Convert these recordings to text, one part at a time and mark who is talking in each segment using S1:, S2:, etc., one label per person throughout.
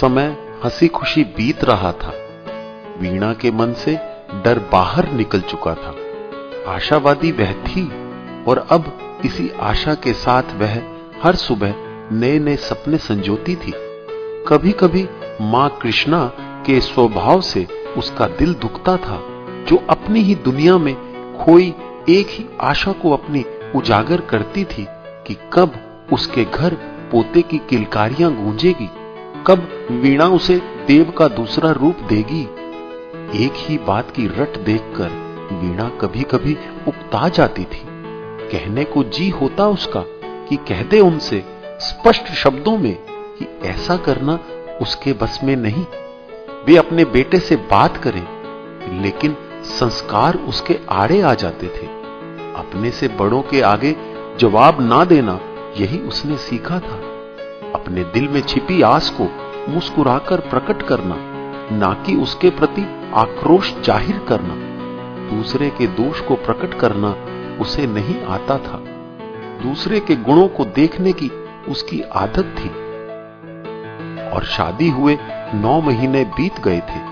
S1: समय हँसी खुशी बीत रहा था। वीणा के मन से डर बाहर निकल चुका था। आशावादी वह थी और अब इसी आशा के साथ वह हर सुबह नए नए सपने संजोती थी। कभी कभी माँ कृष्णा के स्वभाव से उसका दिल दुखता था, जो अपनी ही दुनिया में खोई एक ही आशा को अपनी उजागर करती थी कि कब उसके घर पोते की किलकारियाँ गूंजेगी। कब वीणा उसे देव का दूसरा रूप देगी? एक ही बात की रट देखकर वीणा कभी कभी उकता जाती थी। कहने को जी होता उसका कि कह दे उनसे स्पष्ट शब्दों में कि ऐसा करना उसके बस में नहीं। वे अपने बेटे से बात करें, लेकिन संस्कार उसके आड़े आ जाते थे। अपने से बड़ों के आगे जवाब ना देना यही उसने सीखा था। अपने दिल में छिपी आस को मुस्कुराकर प्रकट करना, ना कि उसके प्रति आक्रोश ज़ाहिर करना, दूसरे के दोष को प्रकट करना उसे नहीं आता था। दूसरे के गुणों को देखने की उसकी आदत थी। और शादी हुए नौ महीने बीत गए थे।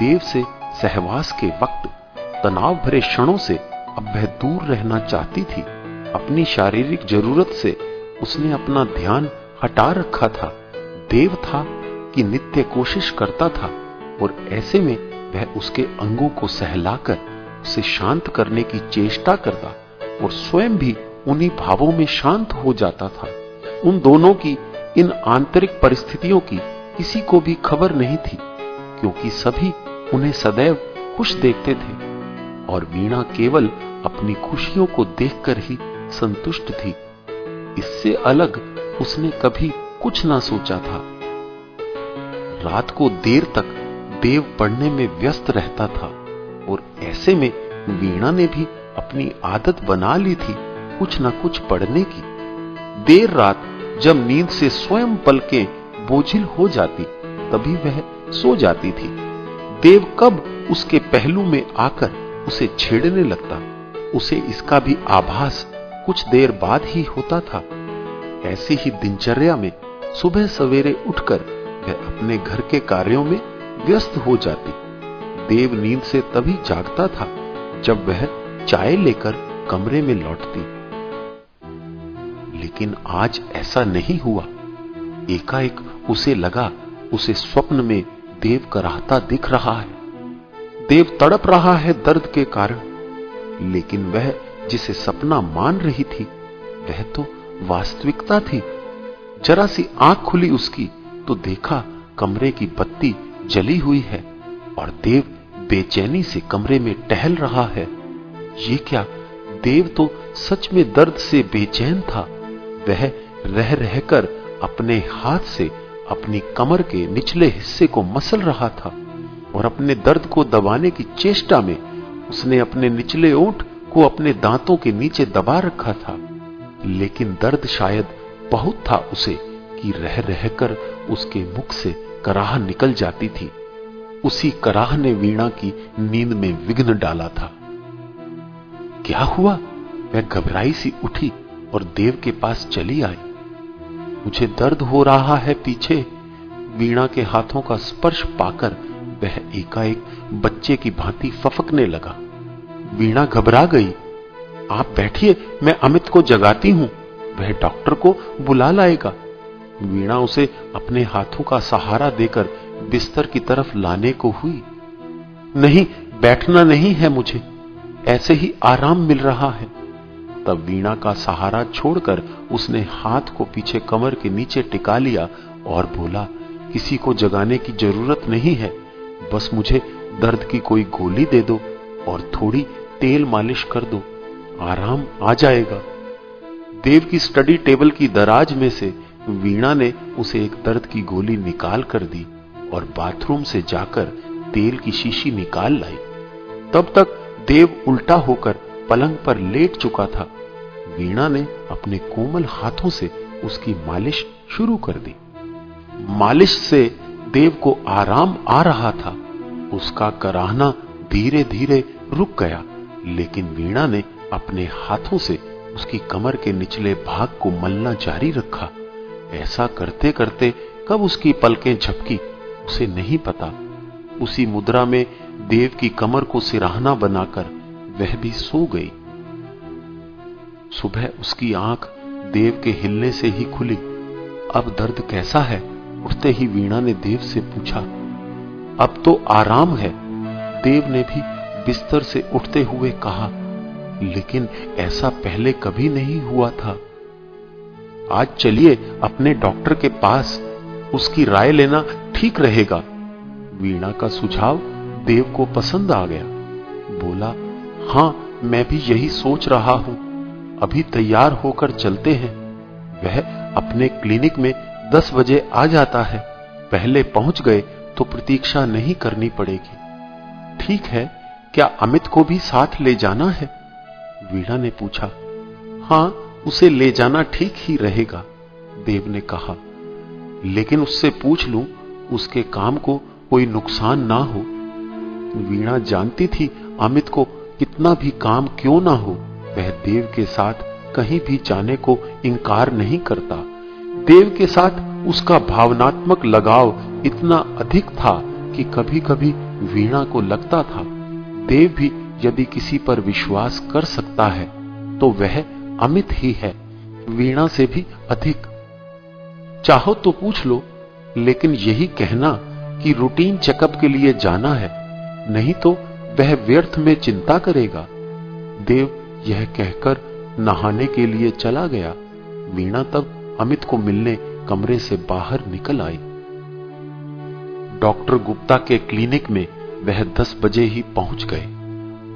S1: देव से सहवास के वक्त तनाव भरे क्षणों से अब वह दूर रहना चाहती थी। अपनी शारीरिक ज़रूरत से उसने अपना ध्यान हटा रखा था। देव था कि नित्य कोशिश करता था और ऐसे में वह उसके अंगों को सहलाकर, उसे शांत करने की चेष्टा करता और स्वयं भी उन्हीं भावों में शांत हो जाता था। उन दोनों की, इन आंतरिक परिस्थितियों की किसी को भी खबर नहीं थी, क्योंकि सभी उन्हें सदैव खुश देखते थे और वीणा केवल अपनी खुशियों को देखकर ही संतुष्ट थी। इससे अलग उसने कभी कुछ ना सोचा था। रात को देर तक देव पढ़ने में व्यस्त रहता था और ऐसे में वीणा ने भी अपनी आदत बना ली थी कुछ ना कुछ पढ़ने की। देर रात जब नींद से स्वयं पलके बोझिल हो जाती, तभी वह सो जाती थी। देव कब उसके पहलू में आकर उसे छेड़ने लगता, उसे इसका भी आभास कुछ देर बाद ही होता था। ऐसी ही दिनचर्या में सुबह सवेरे उठकर वह अपने घर के कार्यों में व्यस्त हो जाती। देव नींद से तभी जागता था जब वह चाय लेकर कमरे में लौटती। लेकिन आज ऐसा नहीं हुआ। एकाएक उसे लगा, उसे स्वप्न में देव कराहता दिख रहा है। देव तड़प रहा है दर्द के कारण, लेकिन वह जिसे सपना मान रही थी, वह तो वास्तविकता थी। जरा सी आँख खुली उसकी तो देखा कमरे की बत्ती जली हुई है और देव बेचैनी से कमरे में टहल रहा है। ये क्या? देव तो सच में दर्द से बेचैन था। वह रह रहकर अपने हाथ से अपनी कमर के निचले हिस्से को मसल रहा था और अपने दर्द को दबाने की चेष्टा में उसने अपने निचले ओंठ को अपने दांतों के नीचे दबा रखा था। लेकिन दर्द शायद बहुत था उसे कि रह रहकर उसके मुख से कराह निकल जाती थी। उसी कराह ने वीणा की नींद में विघ्न डाला था। क्या हुआ? वह घबराई सी उठी और देव के पास चली आई। मुझे दर्द हो रहा है पीछे। वीणा के हाथों का स्पर्श पाकर वह एकाएक बच्चे की भांति फफकने लगा। वीणा घबरा गई आप बैठिए, मैं अमित को जगाती हूँ। वह डॉक्टर को बुला लाएगा। वीणा उसे अपने हाथों का सहारा देकर बिस्तर की तरफ़ लाने को हुई। नहीं, बैठना नहीं है मुझे। ऐसे ही आराम मिल रहा है। तब वीणा का सहारा छोड़कर उसने हाथ को पीछे कमर के नीचे टिका लिया और बोला, किसी को जगाने की ज़रूरत नहीं है। बस मुझे दर्द की कोई गोली दे दो और थोड़ी तेल मालिश कर दो। आराम आ जाएगा। देव की स्टडी टेबल की दराज में से वीणा ने उसे एक दर्द की गोली निकाल कर दी और बाथरूम से जाकर तेल की शीशी निकाल लाई। तब तक देव उल्टा होकर पलंग पर लेट चुका था। वीणा ने अपने कोमल हाथों से उसकी मालिश शुरू कर दी। मालिश से देव को आराम आ रहा था। उसका कराहना धीरे धीरे रुक गया, लेकिन वीणा ने अपने हाथों से उसकी कमर के निचले भाग को मलना जारी रखा। ऐसा करते करते कब उसकी पलकें झपकी, उसे नहीं पता। उसी मुद्रा में देव की कमर को सिराहना बनाकर वह भी सो गई। सुबह उसकी आँख देव के हिलने से ही खुली। अब दर्द कैसा है? उठते ही वीणा ने देव से पूछा। अब तो आराम है। देव ने भी बिस्तर से उठते हुए कहा लेकिन ऐसा पहले कभी नहीं हुआ था। आज चलिए अपने डॉक्टर के पास, उसकी राय लेना ठीक रहेगा। वीणा का सुझाव देव को पसंद आ गया। बोला, हाँ, मैं भी यही सोच रहा हूँ। अभी तैयार होकर चलते हैं। वह अपने क्लिनिक में दस बजे आ जाता है। पहले पहुँच गए तो प्रतीक्षा नहीं करनी पड़ेगी। ठीक है, क्या अमित को भी साथ ले जाना है? वीणा ने पूछा, हाँ, उसे ले जाना ठीक ही रहेगा, देव ने कहा। लेकिन उससे पूछ लूँ, उसके काम को कोई नुकसान ना हो। वीणा जानती थी अमित को कितना भी काम क्यों ना हो, वह देव के साथ कहीं भी जाने को इनकार नहीं करता। देव के साथ उसका भावनात्मक लगाव इतना अधिक था कि कभी कभी वीणा को लगता था। देव भी यदि किसी पर विश्वास कर सकता है तो वह अमित ही है, वीणा से भी अधिक। चाहो तो पूछ लो, लेकिन यही कहना कि रूटीन चेकअप के लिए जाना है, नहीं तो वह व्यर्थ में चिंता करेगा। देव यह कहकर नहाने के लिए चला गया। वीणा तब अमित को मिलने कमरे से बाहर निकल आई। डॉक्टर गुप्ता के क्लिनिक में वह दस बजे ही पहुँच गए।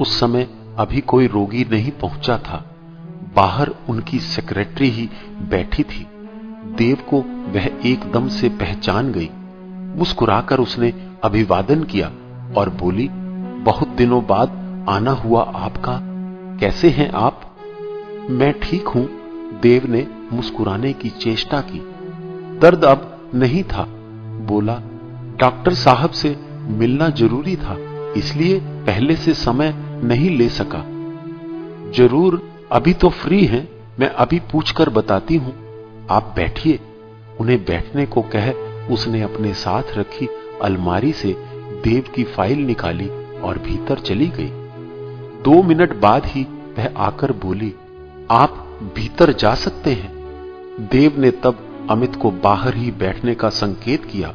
S1: उस समय अभी कोई रोगी नहीं पहुँचा था। बाहर उनकी सेक्रेटरी ही बैठी थी। देव को वह एकदम से पहचान गई। मुस्कुराकर उसने अभिवादन किया और बोली, बहुत दिनों बाद आना हुआ आपका। कैसे हैं आप? मैं ठीक हूँ। देव ने मुस्कुराने की चेष्टा की। दर्द अब नहीं था। बोला, डॉक्टर साहब से मिलना ज़रूरी था, इसलिए पहले से समय नहीं ले सका। ज़रूर, अभी तो फ्री हैं, मैं अभी पूछकर बताती हूँ। आप बैठिए। उन्हें बैठने को कह, उसने अपने साथ रखी अलमारी से, देव की फ़ाइल निकाली और भीतर चली गई। दो मिनट बाद ही वह आकर बोली, आप भीतर जा सकते हैं। देव ने तब अमित को बाहर ही बैठने का संकेत किया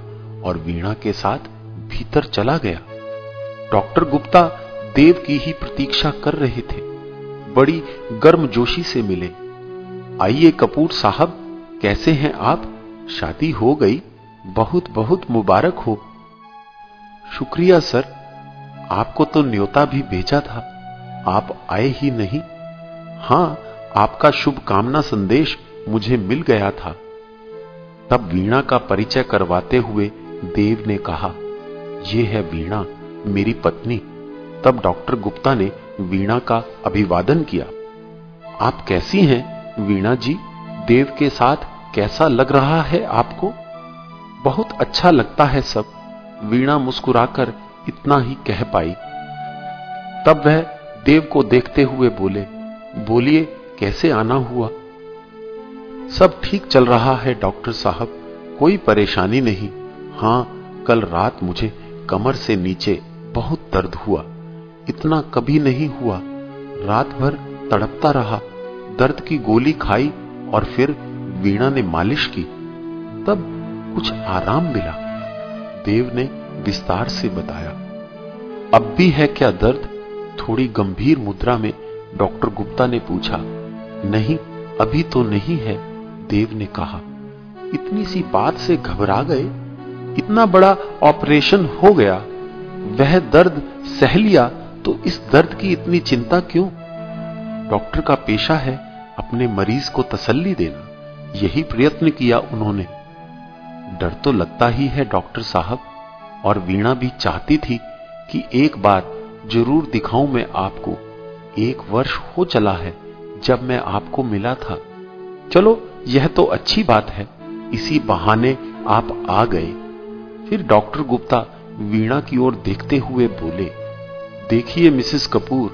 S1: और वीणा के साथ भीतर चला गया। डॉक्टर गुप्ता देव की ही प्रतीक्षा कर रहे थे। बड़ी गर्मजोशी से मिले। आइए कपूर साहब, कैसे हैं आप? शादी हो गई। बहुत बहुत मुबारक हो। शुक्रिया सर, आपको तो न्योता भी भेजा था। आप आए ही नहीं। हाँ, आपका शुभकामना संदेश मुझे मिल गया था। तब वीणा का परिचय करवाते हुए देव ने कहा यह है वीणा, मेरी पत्नी। तब डॉक्टर गुप्ता ने वीणा का अभिवादन किया। आप कैसी हैं, वीणा जी? देव के साथ कैसा लग रहा है आपको? बहुत अच्छा लगता है सब। वीणा मुस्कुराकर इतना ही कह पाई। तब वह देव को देखते हुए बोले, बोलिए, कैसे आना हुआ? सब ठीक चल रहा है, डॉक्टर साहब। कोई परेशानी नहीं। हाँ, कल रात मुझे कमर से नीचे बहुत दर्द हुआ। इतना कभी नहीं हुआ। रात भर तड़पता रहा, दर्द की गोली खाई और फिर वीणा ने मालिश की। तब कुछ आराम मिला। देव ने विस्तार से बताया। अब भी है क्या दर्द? थोड़ी गंभीर मुद्रा में डॉक्टर गुप्ता ने पूछा। नहीं, अभी तो नहीं है, देव ने कहा। इतनी सी बात से घबरा गए। इतना बड़ा ऑपरेशन हो गया। वह दर्द सह लिया तो इस दर्द की इतनी चिंता क्यों? डॉक्टर का पेशा है अपने मरीज़ को तसल्ली देना। यही प्रयत्न किया उन्होंने। डर तो लगता ही है डॉक्टर साहब, और वीणा भी चाहती थी कि एक बार ज़रूर दिखाऊँ मैं आपको। एक वर्ष हो चला है जब मैं आपको मिला था। चलो, यह तो अच्छी बात है। इसी बहाने आप आ गए। फिर डॉक्टर गुप्ता वीणा की ओर देखते हुए बोले देखिए मिसेस कपूर,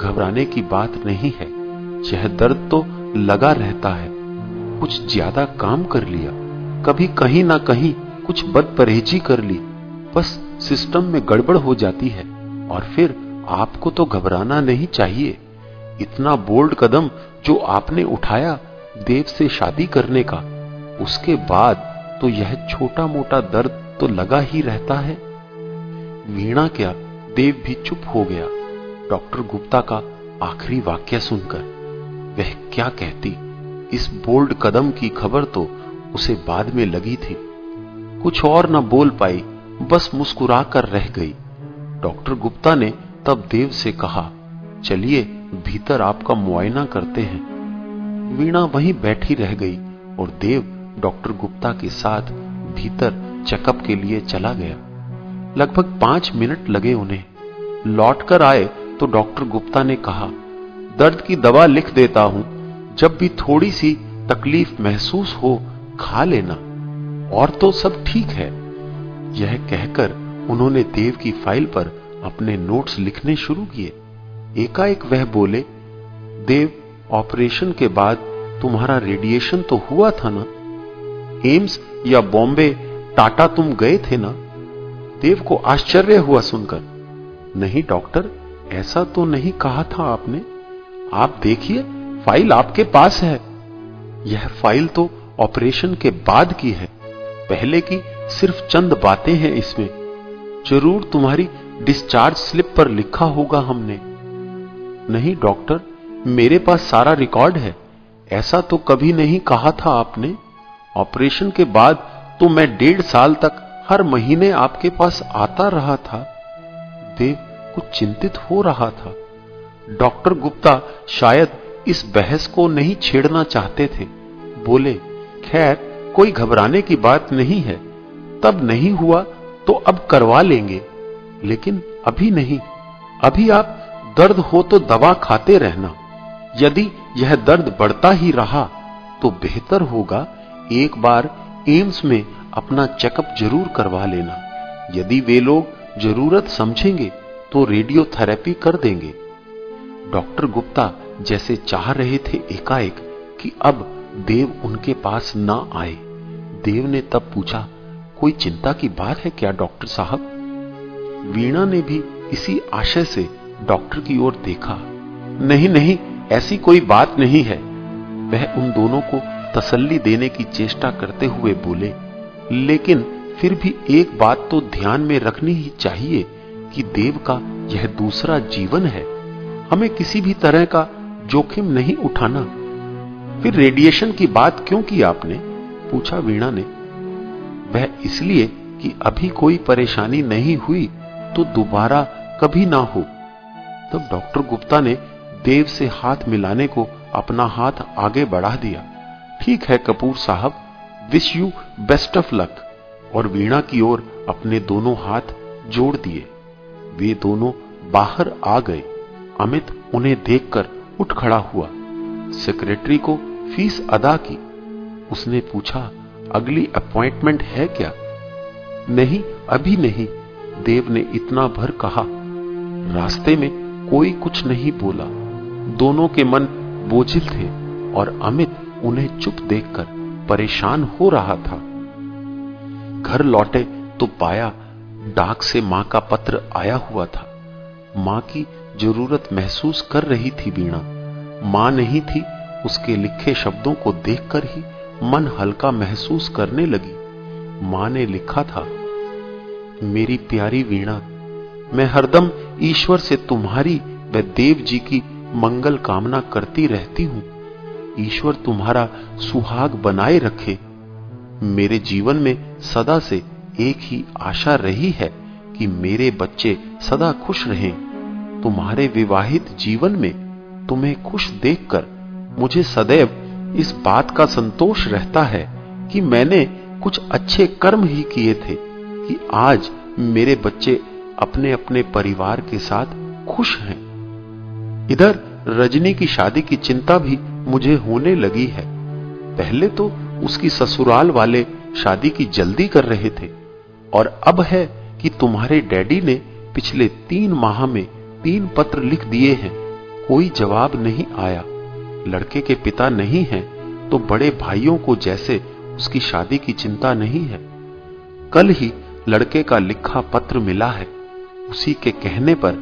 S1: घबराने की बात नहीं है। यह दर्द तो लगा रहता है। कुछ ज़्यादा काम कर लिया। कभी कहीं ना कहीं कुछ बद बदपरहेजी कर ली। बस सिस्टम में गड़बड़ हो जाती है और फिर आपको तो घबराना नहीं चाहिए। इतना बोल्ड कदम जो आपने उठाया देव से शादी करने का, उसके बाद तो यह छोटा मोटा दर्द तो लगा ही रहता है। वीणा क्या देव भी चुप हो गया। डॉक्टर गुप्ता का आखिरी वाक्य सुनकर वह क्या कहती, इस बोल्ड कदम की खबर तो उसे बाद में लगी थी। कुछ और न बोल पाई, बस मुस्कुरा कर रह गई। डॉक्टर गुप्ता ने तब देव से कहा, चलिए, भीतर आपका मुआयना करते हैं। वीणा वहीं बैठी रह गई और देव डॉक्टर गुप्ता के साथ भीतर चेकअप के लिए चला गया। लगभग पाँच मिनट लगे उन्हें। लौटकर आए तो डॉक्टर गुप्ता ने कहा, दर्द की दवा लिख देता हूँ, जब भी थोड़ी सी तकलीफ़ महसूस हो, खा लेना। और तो सब ठीक है। यह कहकर उन्होंने देव की फ़ाइल पर अपने नोट्स लिखने शुरू किए। एकाएक वह बोले, देव, ऑपरेशन के बाद तुम्हारा रेडिएशन तो हुआ था ना? एम्स या बॉम्बे, टाटा तुम गए थे ना? देव को आश्चर्य हुआ सुनकर। नहीं, डॉक्टर, ऐसा तो नहीं कहा था आपने। आप देखिए, फ़ाइल आपके पास है। यह फ़ाइल तो ऑपरेशन के बाद की है। पहले की सिर्फ़ चंद बातें हैं इसमें। ज़रूर तुम्हारी डिस्चार्ज स्लिप पर लिखा होगा हमने। नहीं, डॉक्टर, मेरे पास सारा रिकॉर्ड है। ऐसा तो कभी नहीं कहा था आपने। ऑपरेशन के बाद तो मैं डेढ़ साल तक हर महीने आपके पास आता रहा था। देव कुछ चिंतित हो रहा था। डॉक्टर गुप्ता शायद इस बहस को नहीं छेड़ना चाहते थे। बोले, खैर, कोई घबराने की बात नहीं है। तब नहीं हुआ तो अब करवा लेंगे। लेकिन अभी नहीं। अभी आप दर्द हो तो दवा खाते रहना। यदि यह दर्द बढ़ता ही रहा तो बेहतर होगा एक बार एम्स में अपना चेकअप ज़रूर करवा लेना। यदि वे लोग ज़रूरत समझेंगे तो रेडियोथेरेपी कर देंगे। डॉक्टर गुप्ता जैसे चाह रहे थे एकाएक कि अब देव उनके पास ना आए। देव ने तब पूछा, कोई चिंता की बात है क्या, डॉक्टर साहब? वीणा ने भी इसी आशय से डॉक्टर की ओर देखा। नहीं नहीं, ऐसी कोई बात नहीं है। वह उन दोनों को तसल्ली देने की चेष्टा करते हुए बोले लेकिन फिर भी एक बात तो ध्यान में रखनी ही चाहिए कि देव का यह दूसरा जीवन है। हमें किसी भी तरह का जोखिम नहीं उठाना। फिर रेडिएशन की बात क्यों की आपने? पूछा वीणा ने। वह इसलिए कि अभी कोई परेशानी नहीं हुई तो दोबारा कभी ना हो। तब डॉक्टर गुप्ता ने देव से हाथ मिलाने को अपना हाथ आगे बढ़ा दिया। ठीक है कपूर साहब wish you best of luck और वीणा की ओर अपने दोनों हाथ जोड़ दिए। वे दोनों बाहर आ गए। अमित उन्हें देखकर उठ खड़ा हुआ। सेक्रेटरी को फ़ीस अदा की। उसने पूछा, अगली अपॉइंटमेंट है क्या? नहीं, अभी नहीं, देव ने इतना भर कहा। रास्ते में कोई कुछ नहीं बोला। दोनों के मन बोझिल थे और अमित उन्हें चुप देखकर परेशान हो रहा था। घर लौटे तो पाया डाक से माँ का पत्र आया हुआ था। माँ की ज़रूरत महसूस कर रही थी बीणा माँ नहीं थी, उसके लिखे शब्दों को देखकर ही मन हल्का महसूस करने लगी। माँ ने लिखा था, मेरी प्यारी वीणा, मैं हरदम ईश्वर से तुम्हारी व देव जी की मंगल कामना करती रहती हूँ। ईश्वर तुम्हारा सुहाग बनाए रखे। मेरे जीवन में सदा से एक ही आशा रही है कि मेरे बच्चे सदा खुश रहें। तुम्हारे विवाहित जीवन में तुम्हें खुश देखकर मुझे सदैव इस बात का संतोष रहता है कि मैंने कुछ अच्छे कर्म ही किए थे कि आज मेरे बच्चे अपने अपने परिवार के साथ खुश हैं। इधर रजनी की शादी की चिंता भी मुझे होने लगी है। पहले तो उसकी ससुराल वाले शादी की जल्दी कर रहे थे और अब है कि तुम्हारे डैडी ने पिछले तीन माह में तीन पत्र लिख दिए हैं। कोई जवाब नहीं आया। लड़के के पिता नहीं हैं तो बड़े भाइयों को जैसे उसकी शादी की चिंता नहीं है। कल ही लड़के का लिखा पत्र मिला है। उसी के कहने पर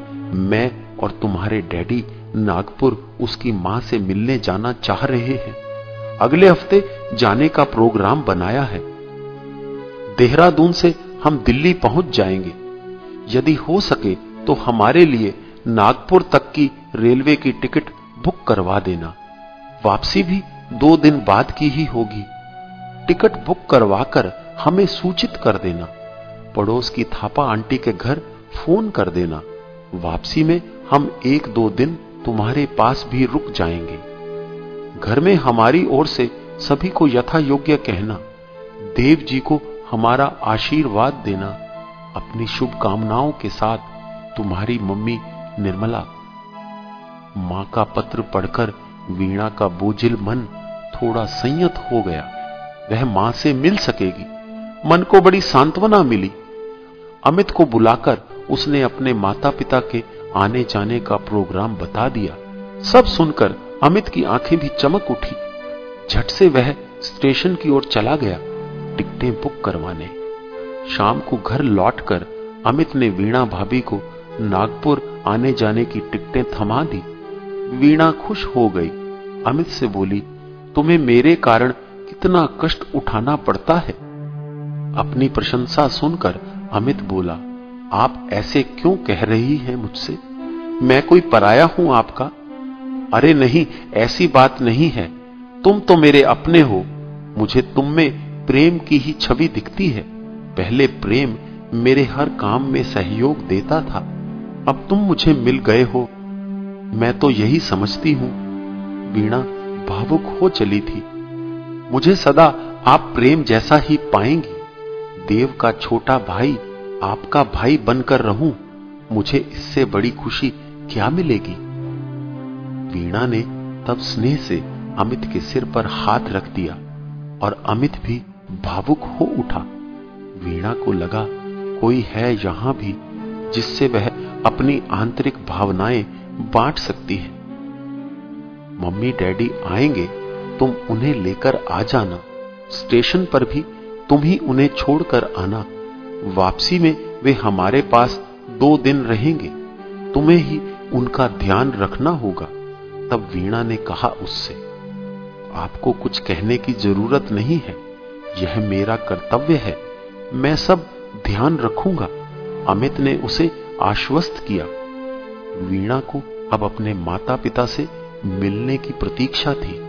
S1: मैं और तुम्हारे डैडी नागपुर उसकी माँ से मिलने जाना चाह रहे हैं। अगले हफ़्ते जाने का प्रोग्राम बनाया है। देहरादून से हम दिल्ली पहुँच जाएँगे। यदि हो सके तो हमारे लिए नागपुर तक की रेलवे की टिकट बुक करवा देना। वापसी भी दो दिन बाद की ही होगी। टिकट बुक करवाकर हमें सूचित कर देना। पड़ोस की थापा आंटी के घर फ़ोन कर देना। वापसी में हम एक दो दिन तुम्हारे पास भी रुक जाएँगे। घर में हमारी ओर से सभी को यथा योग्य कहना, देव जी को हमारा आशीर्वाद देना, अपनी शुभकामनाओं के साथ तुम्हारी मम्मी निर्मला। माँ का पत्र पढ़कर वीणा का बोझिल मन थोड़ा संयत हो गया। वह माँ से मिल सकेगी। मन को बड़ी सांत्वना मिली। अमित को बुलाकर उसने अपने माता पिता के आने जाने का प्रोग्राम बता दिया। सब सुनकर अमित की आँखें भी चमक उठी। झट से वह स्टेशन की ओर चला गया, टिकटें बुक करवाने। शाम को घर लौटकर अमित ने वीणा भाभी को नागपुर आने जाने की टिकटें थमा दी। वीणा खुश हो गई। अमित से बोली, तुम्हें मेरे कारण कितना कष्ट उठाना पड़ता है? अपनी प्रशंसा सुनकर अमित बोला आप ऐसे क्यों कह रही हैं मुझसे? मैं कोई पराया हूँ आपका? अरे नहीं, ऐसी बात नहीं है। तुम तो मेरे अपने हो। मुझे तुम में प्रेम की ही छवि दिखती है। पहले प्रेम मेरे हर काम में सहयोग देता था। अब तुम मुझे मिल गए हो। मैं तो यही समझती हूँ। वीणा भावुक हो चली थी। मुझे सदा आप प्रेम जैसा ही पाएँगी। देव का छोटा भाई आपका भाई बनकर रहूँ, मुझे इससे बड़ी खुशी क्या मिलेगी? वीणा ने तब स्नेह से अमित के सिर पर हाथ रख दिया और अमित भी भावुक हो उठा। वीणा को लगा, कोई है यहाँ भी जिससे वह अपनी आंतरिक भावनाएँ बांट सकती है। मम्मी डैडी आएँगे, तुम उन्हें लेकर आ जाना। स्टेशन पर भी तुम ही उन्हें छोड़कर आना। वापसी में वे हमारे पास दो दिन रहेंगे। तुम्हें ही उनका ध्यान रखना होगा, तब वीणा ने कहा उससे। आपको कुछ कहने की ज़रूरत नहीं है। यह मेरा कर्तव्य है। मैं सब ध्यान रखूँगा। अमित ने उसे आश्वस्त किया। वीणा को अब अपने माता पिता से मिलने की प्रतीक्षा थी।